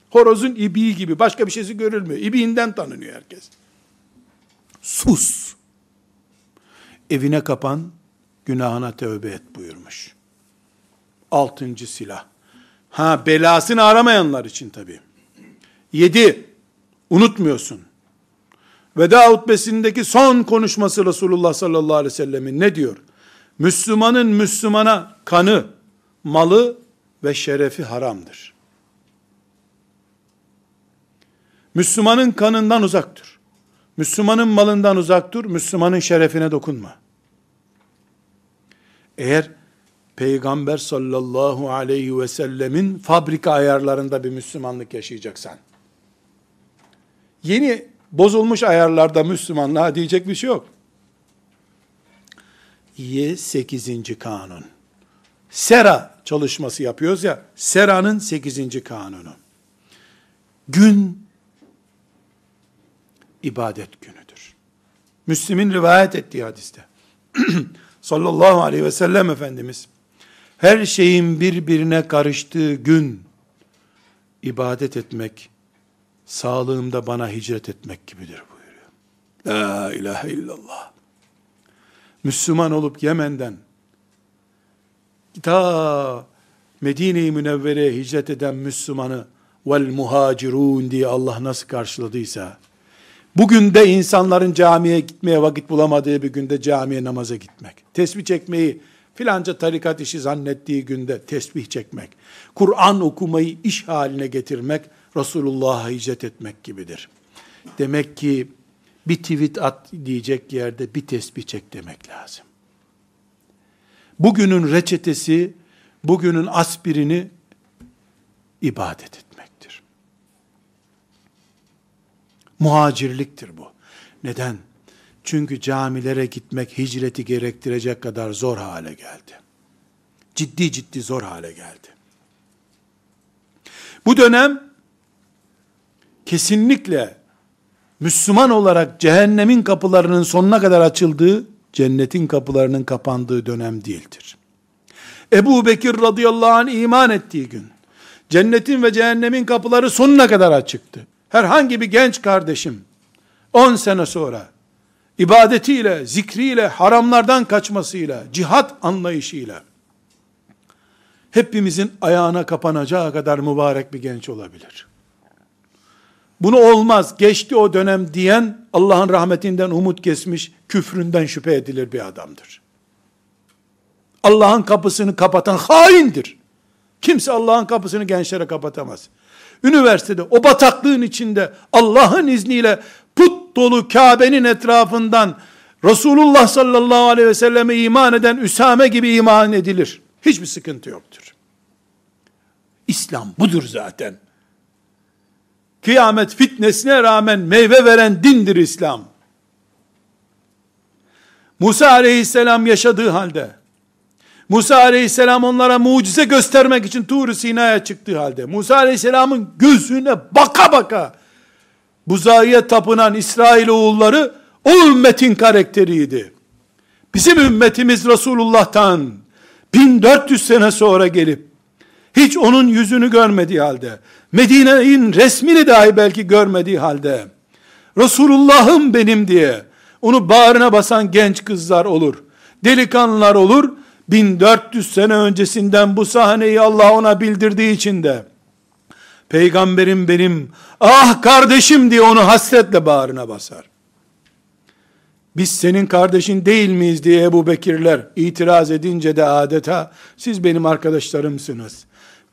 Horozun ibiği gibi başka bir şeysi görülmüyor. İbiğinden tanınıyor herkes. Sus. Evine kapan, günahına tövbe et buyurmuş. Altıncı silah. Ha belasını aramayanlar için tabi. Yedi, unutmuyorsun. Veda hutbesindeki son konuşması Resulullah sallallahu aleyhi ve sellemin ne diyor? Müslümanın Müslümana kanı, malı ve şerefi haramdır. Müslümanın kanından uzak dur. Müslümanın malından uzak dur. Müslümanın şerefine dokunma. Eğer Peygamber sallallahu aleyhi ve sellemin fabrika ayarlarında bir Müslümanlık yaşayacaksan, yeni bozulmuş ayarlarda Müslümanlığa diyecek bir şey yok. Ye sekizinci kanun. Sera çalışması yapıyoruz ya, Sera'nın 8. kanunu. Gün ibadet günüdür. Müslim'in rivayet ettiği hadiste <clears throat> sallallahu aleyhi ve sellem Efendimiz her şeyin birbirine karıştığı gün ibadet etmek sağlığımda bana hicret etmek gibidir buyuruyor. La ilahe illallah. Müslüman olup Yemen'den ta Medine-i Münevvere'ye hicret eden Müslümanı vel muhacirun diye Allah nasıl karşıladıysa bugün de insanların camiye gitmeye vakit bulamadığı bir günde camiye namaza gitmek, tesbih çekmeyi filanca tarikat işi zannettiği günde tesbih çekmek, Kur'an okumayı iş haline getirmek, Resulullah'a hicret etmek gibidir. Demek ki bir tweet at diyecek yerde bir tesbih çek demek lazım. Bugünün reçetesi, bugünün aspirini ibadet etmektir. Muhacirliktir bu. Neden? Çünkü camilere gitmek hicreti gerektirecek kadar zor hale geldi. Ciddi ciddi zor hale geldi. Bu dönem kesinlikle Müslüman olarak cehennemin kapılarının sonuna kadar açıldığı, cennetin kapılarının kapandığı dönem değildir. Ebu Bekir radıyallahu anh iman ettiği gün, cennetin ve cehennemin kapıları sonuna kadar açıktı. Herhangi bir genç kardeşim, 10 sene sonra, ibadetiyle, zikriyle, haramlardan kaçmasıyla, cihat anlayışıyla, hepimizin ayağına kapanacağı kadar mübarek bir genç olabilir. Bunu olmaz, geçti o dönem diyen, Allah'ın rahmetinden umut kesmiş, küfründen şüphe edilir bir adamdır. Allah'ın kapısını kapatan haindir. Kimse Allah'ın kapısını gençlere kapatamaz. Üniversitede o bataklığın içinde Allah'ın izniyle put dolu Kabe'nin etrafından Resulullah sallallahu aleyhi ve selleme iman eden Üsame gibi iman edilir. Hiçbir sıkıntı yoktur. İslam budur zaten. Kıyamet fitnesine rağmen meyve veren dindir İslam. Musa aleyhisselam yaşadığı halde, Musa aleyhisselam onlara mucize göstermek için Tur-u Sina'ya çıktığı halde, Musa aleyhisselamın gözüne baka baka, buzağıya tapınan İsrail oğulları, o ümmetin karakteriydi. Bizim ümmetimiz Resulullah'tan 1400 sene sonra gelip hiç onun yüzünü görmediği halde, Medine'nin resmini dahi belki görmediği halde, Resulullah'ım benim diye, onu bağrına basan genç kızlar olur, delikanlılar olur, 1400 sene öncesinden bu sahneyi Allah ona bildirdiği için de, peygamberim benim, ah kardeşim diye onu hasretle bağrına basar. Biz senin kardeşin değil miyiz diye Ebu Bekirler itiraz edince de adeta siz benim arkadaşlarımsınız.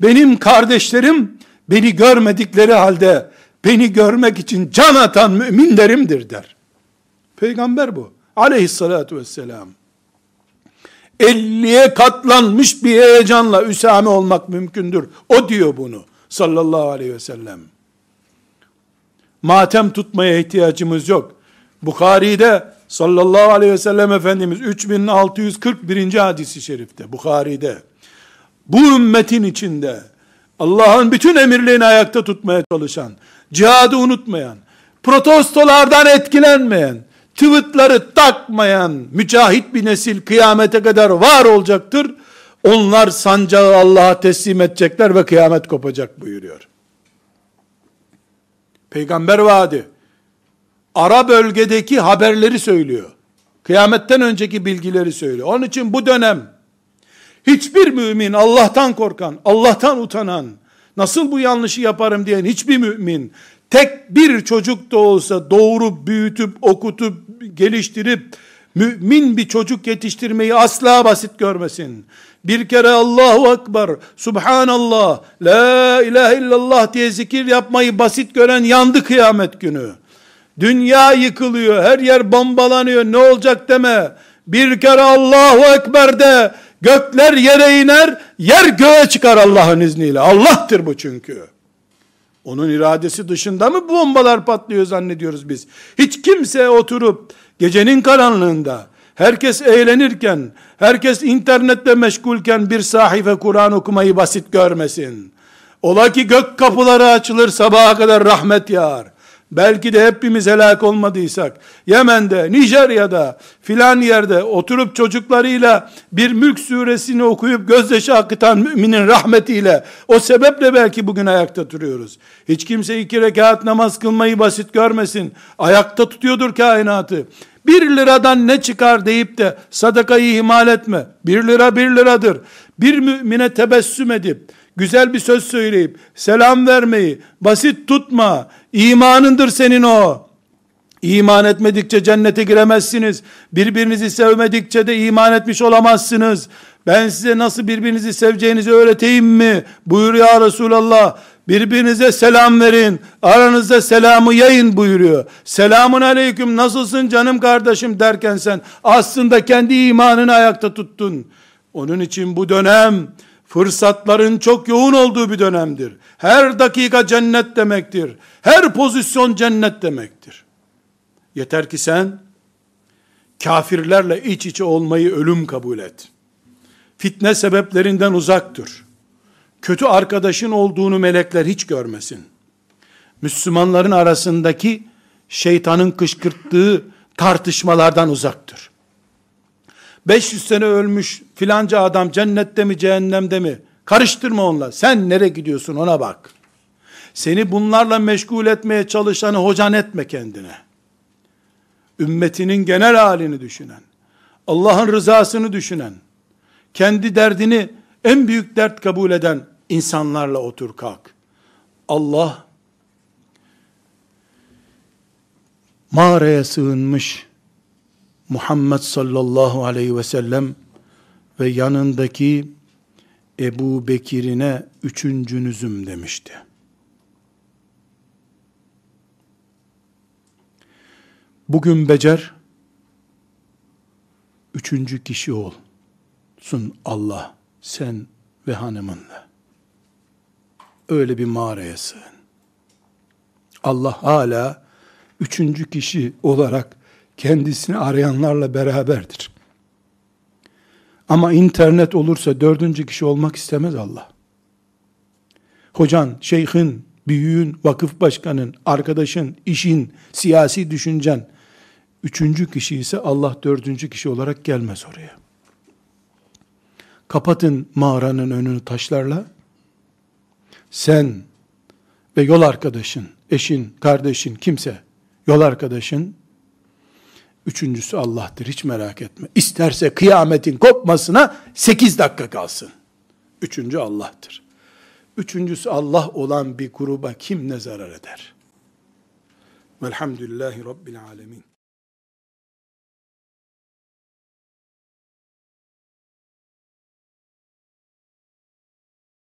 Benim kardeşlerim beni görmedikleri halde beni görmek için can atan müminlerimdir der. Peygamber bu. Aleyhissalatu vesselam. 50'ye katlanmış bir heyecanla Üsame olmak mümkündür. O diyor bunu sallallahu aleyhi ve sellem. Matem tutmaya ihtiyacımız yok. Bukhari'de sallallahu aleyhi ve sellem Efendimiz 3641. hadisi şerifte Bukhari'de bu ümmetin içinde Allah'ın bütün emirlerini ayakta tutmaya çalışan, cihadı unutmayan, protestolardan etkilenmeyen, tıvıtları takmayan mücahit bir nesil kıyamete kadar var olacaktır. Onlar sancağı Allah'a teslim edecekler ve kıyamet kopacak buyuruyor. Peygamber vaadi. Ara bölgedeki haberleri söylüyor. Kıyametten önceki bilgileri söylüyor. Onun için bu dönem hiçbir mümin Allah'tan korkan, Allah'tan utanan, nasıl bu yanlışı yaparım diyen hiçbir mümin tek bir çocuk da olsa doğurup, büyütüp, okutup, geliştirip mümin bir çocuk yetiştirmeyi asla basit görmesin. Bir kere Allahu Ekber, Subhanallah, La ilahe illallah diye zikir yapmayı basit gören yandı kıyamet günü. Dünya yıkılıyor, her yer bombalanıyor, ne olacak deme. Bir kere Allahu Ekber de, gökler yere iner, yer göğe çıkar Allah'ın izniyle. Allah'tır bu çünkü. Onun iradesi dışında mı bombalar patlıyor zannediyoruz biz? Hiç kimse oturup gecenin karanlığında herkes eğlenirken, herkes internette meşgulken bir sahife Kur'an okumayı basit görmesin. Ola ki gök kapıları açılır sabaha kadar rahmet yağar. Belki de hepimiz helak olmadıysak, Yemen'de, Nijerya'da, filan yerde oturup çocuklarıyla bir mülk suresini okuyup gözyaşı akıtan müminin rahmetiyle, o sebeple belki bugün ayakta duruyoruz. Hiç kimse iki rekat namaz kılmayı basit görmesin. Ayakta tutuyordur kainatı. Bir liradan ne çıkar deyip de sadakayı ihmal etme. Bir lira bir liradır. Bir mümine tebessüm edip, güzel bir söz söyleyip, selam vermeyi basit tutma. İmanındır senin o. İman etmedikçe cennete giremezsiniz. Birbirinizi sevmedikçe de iman etmiş olamazsınız. Ben size nasıl birbirinizi seveceğinizi öğreteyim mi? Buyur ya Resulallah. Birbirinize selam verin. Aranızda selamı yayın buyuruyor. Selamun aleyküm nasılsın canım kardeşim derken sen aslında kendi imanını ayakta tuttun. Onun için bu dönem fırsatların çok yoğun olduğu bir dönemdir. Her dakika cennet demektir. Her pozisyon cennet demektir. Yeter ki sen kafirlerle iç içe olmayı ölüm kabul et. Fitne sebeplerinden uzak dur. Kötü arkadaşın olduğunu melekler hiç görmesin. Müslümanların arasındaki şeytanın kışkırttığı tartışmalardan uzaktır. 500 sene ölmüş filanca adam cennette mi cehennemde mi? Karıştırma onunla. Sen nereye gidiyorsun ona bak. Seni bunlarla meşgul etmeye çalışanı hocan etme kendine. Ümmetinin genel halini düşünen, Allah'ın rızasını düşünen, kendi derdini en büyük dert kabul eden insanlarla otur kalk. Allah mağaraya sığınmış Muhammed sallallahu aleyhi ve sellem ve yanındaki Ebu Bekir'ine üçüncünüzüm demişti. Bugün becer, üçüncü kişi olsun Allah, sen ve hanımınla. Öyle bir mağaraya sığın. Allah hala üçüncü kişi olarak kendisini arayanlarla beraberdir. Ama internet olursa dördüncü kişi olmak istemez Allah. Hocan, şeyhin, büyüğün, vakıf başkanın, arkadaşın, işin, siyasi düşüncen, üçüncü kişi ise Allah dördüncü kişi olarak gelmez oraya. Kapatın mağaranın önünü taşlarla, sen ve yol arkadaşın, eşin, kardeşin, kimse, yol arkadaşın, Üçüncüsü Allah'tır hiç merak etme. İsterse kıyametin kopmasına sekiz dakika kalsın. Üçüncü Allah'tır. Üçüncüsü Allah olan bir gruba kim ne zarar eder? Velhamdülillahi Rabbil Alemin.